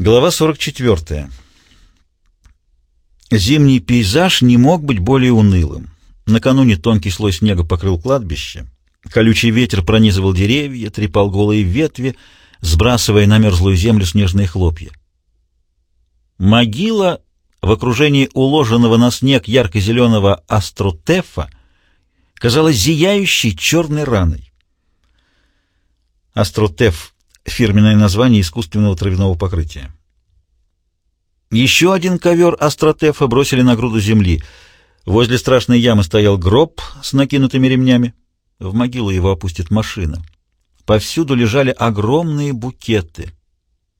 Глава 44. Зимний пейзаж не мог быть более унылым. Накануне тонкий слой снега покрыл кладбище. Колючий ветер пронизывал деревья, трепал голые ветви, сбрасывая на мерзлую землю снежные хлопья. Могила в окружении уложенного на снег ярко-зеленого астротефа казалась зияющей черной раной. Астротеф фирменное название искусственного травяного покрытия. Еще один ковер астротефа бросили на груду земли. Возле страшной ямы стоял гроб с накинутыми ремнями. В могилу его опустит машина. Повсюду лежали огромные букеты.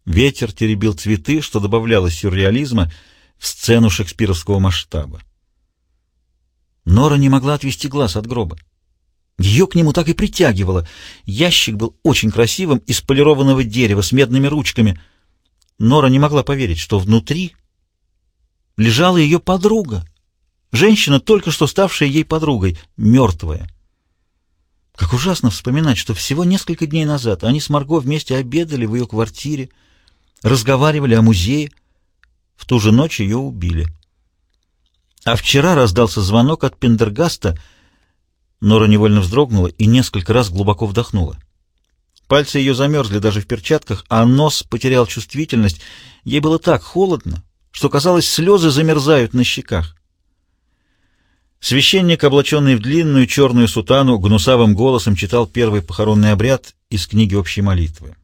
Ветер теребил цветы, что добавляло сюрреализма в сцену шекспировского масштаба. Нора не могла отвести глаз от гроба. Ее к нему так и притягивало. Ящик был очень красивым, из полированного дерева, с медными ручками. Нора не могла поверить, что внутри лежала ее подруга. Женщина, только что ставшая ей подругой, мертвая. Как ужасно вспоминать, что всего несколько дней назад они с Марго вместе обедали в ее квартире, разговаривали о музее. В ту же ночь ее убили. А вчера раздался звонок от Пендергаста — Нора невольно вздрогнула и несколько раз глубоко вдохнула. Пальцы ее замерзли даже в перчатках, а нос потерял чувствительность. Ей было так холодно, что, казалось, слезы замерзают на щеках. Священник, облаченный в длинную черную сутану, гнусавым голосом читал первый похоронный обряд из книги общей молитвы.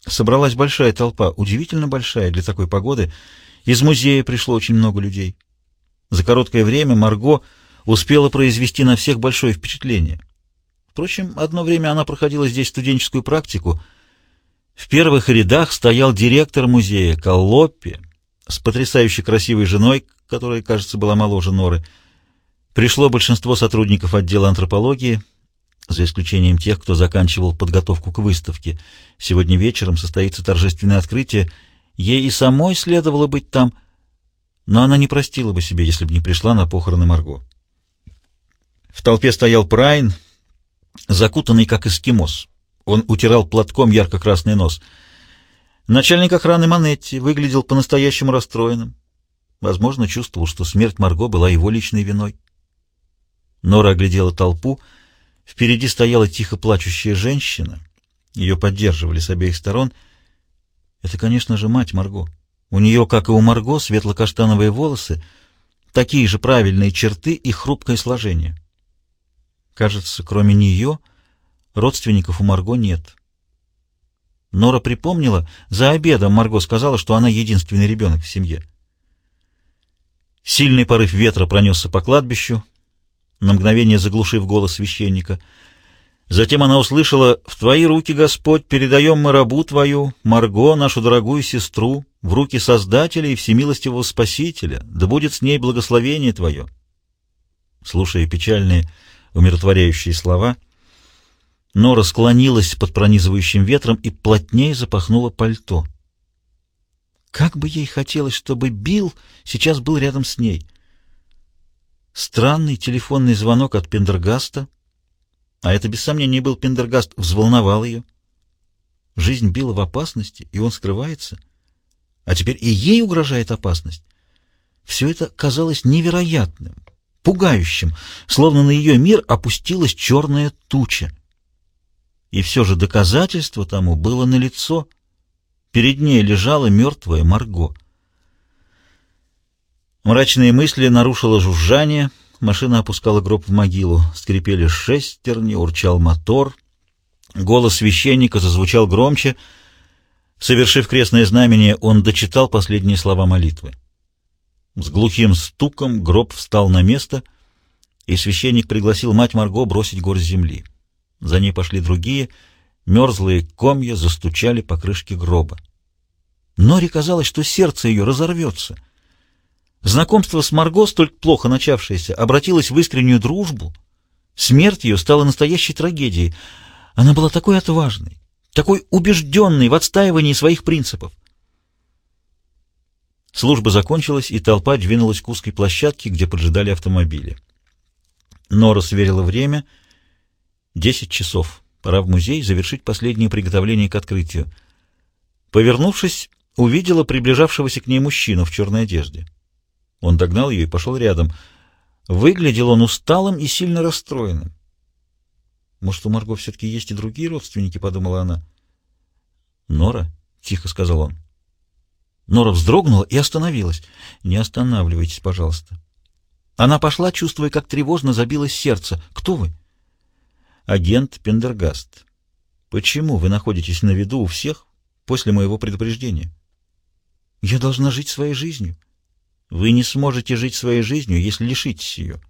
Собралась большая толпа, удивительно большая для такой погоды. Из музея пришло очень много людей. За короткое время Марго успела произвести на всех большое впечатление. Впрочем, одно время она проходила здесь студенческую практику. В первых рядах стоял директор музея Коллоппи с потрясающе красивой женой, которая, кажется, была моложе Норы. Пришло большинство сотрудников отдела антропологии, за исключением тех, кто заканчивал подготовку к выставке. Сегодня вечером состоится торжественное открытие. Ей и самой следовало быть там, но она не простила бы себе, если бы не пришла на похороны Марго. В толпе стоял Прайн, закутанный как эскимос. Он утирал платком ярко-красный нос. Начальник охраны Манетти выглядел по-настоящему расстроенным. Возможно, чувствовал, что смерть Марго была его личной виной. Нора оглядела толпу. Впереди стояла тихо плачущая женщина. Ее поддерживали с обеих сторон. Это, конечно же, мать Марго. У нее, как и у Марго, светло-каштановые волосы, такие же правильные черты и хрупкое сложение. Кажется, кроме нее родственников у Марго нет. Нора припомнила, за обедом Марго сказала, что она единственный ребенок в семье. Сильный порыв ветра пронесся по кладбищу, на мгновение заглушив голос священника. Затем она услышала «В твои руки, Господь, передаем мы рабу твою, Марго, нашу дорогую сестру, в руки Создателя и Всемилостивого Спасителя, да будет с ней благословение твое». Слушая печальные умиротворяющие слова. Нора склонилась под пронизывающим ветром и плотнее запахнула пальто. Как бы ей хотелось, чтобы Билл сейчас был рядом с ней. Странный телефонный звонок от Пендергаста, а это без сомнения был Пендергаст, взволновал ее. Жизнь Билла в опасности, и он скрывается. А теперь и ей угрожает опасность. Все это казалось невероятным, пугающим, словно на ее мир опустилась черная туча. И все же доказательство тому было налицо. Перед ней лежала мертвая Марго. Мрачные мысли нарушило жужжание, машина опускала гроб в могилу, скрипели шестерни, урчал мотор. Голос священника зазвучал громче. Совершив крестное знамение, он дочитал последние слова молитвы. С глухим стуком гроб встал на место, и священник пригласил мать Марго бросить горсть земли. За ней пошли другие, мерзлые комья застучали по крышке гроба. Норе казалось, что сердце ее разорвется. Знакомство с Марго, столь плохо начавшееся, обратилось в искреннюю дружбу. Смерть ее стала настоящей трагедией. Она была такой отважной, такой убежденной в отстаивании своих принципов. Служба закончилась, и толпа двинулась к узкой площадке, где поджидали автомобили. Нора сверила время. Десять часов. Пора в музей завершить последнее приготовление к открытию. Повернувшись, увидела приближавшегося к ней мужчину в черной одежде. Он догнал ее и пошел рядом. Выглядел он усталым и сильно расстроенным. «Может, у Марго все-таки есть и другие родственники?» — подумала она. «Нора?» — тихо сказал он. Нора вздрогнула и остановилась. «Не останавливайтесь, пожалуйста». Она пошла, чувствуя, как тревожно забилось сердце. «Кто вы?» «Агент Пендергаст. Почему вы находитесь на виду у всех после моего предупреждения?» «Я должна жить своей жизнью». «Вы не сможете жить своей жизнью, если лишитесь ее».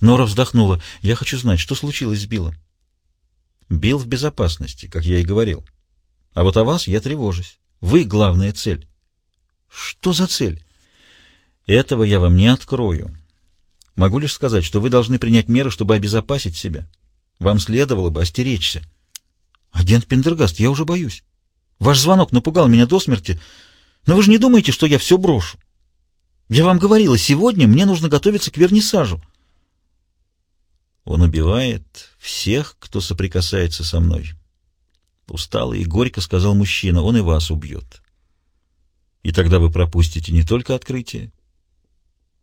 Нора вздохнула. «Я хочу знать, что случилось с Биллом?» «Билл в безопасности, как я и говорил. А вот о вас я тревожусь. Вы — главная цель». «Что за цель?» Этого я вам не открою. Могу лишь сказать, что вы должны принять меры, чтобы обезопасить себя. Вам следовало бы остеречься. Агент Пендергаст, я уже боюсь. Ваш звонок напугал меня до смерти, но вы же не думаете, что я все брошу? Я вам говорила, сегодня мне нужно готовиться к вернисажу. Он убивает всех, кто соприкасается со мной. Устало и горько сказал мужчина, он и вас убьет. И тогда вы пропустите не только открытие,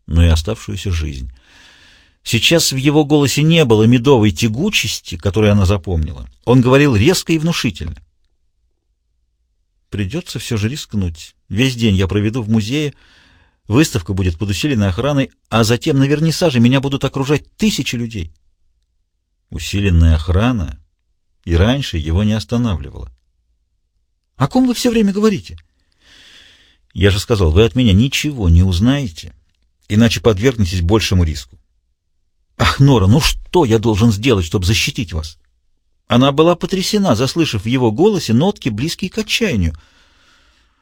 но и оставшуюся жизнь. Сейчас в его голосе не было медовой тягучести, которую она запомнила. Он говорил резко и внушительно. «Придется все же рискнуть. Весь день я проведу в музее, выставка будет под усиленной охраной, а затем на вернисаже меня будут окружать тысячи людей». Усиленная охрана и раньше его не останавливала. «О ком вы все время говорите?» «Я же сказал, вы от меня ничего не узнаете» иначе подвергнетесь большему риску. «Ах, Нора, ну что я должен сделать, чтобы защитить вас?» Она была потрясена, заслышав в его голосе нотки, близкие к отчаянию.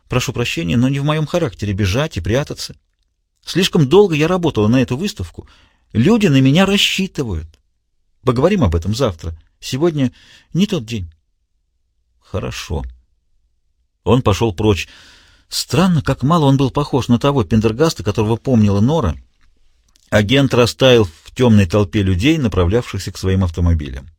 «Прошу прощения, но не в моем характере бежать и прятаться. Слишком долго я работала на эту выставку. Люди на меня рассчитывают. Поговорим об этом завтра. Сегодня не тот день». «Хорошо». Он пошел прочь. Странно, как мало он был похож на того Пендергаста, которого помнила Нора. Агент растаял в темной толпе людей, направлявшихся к своим автомобилям.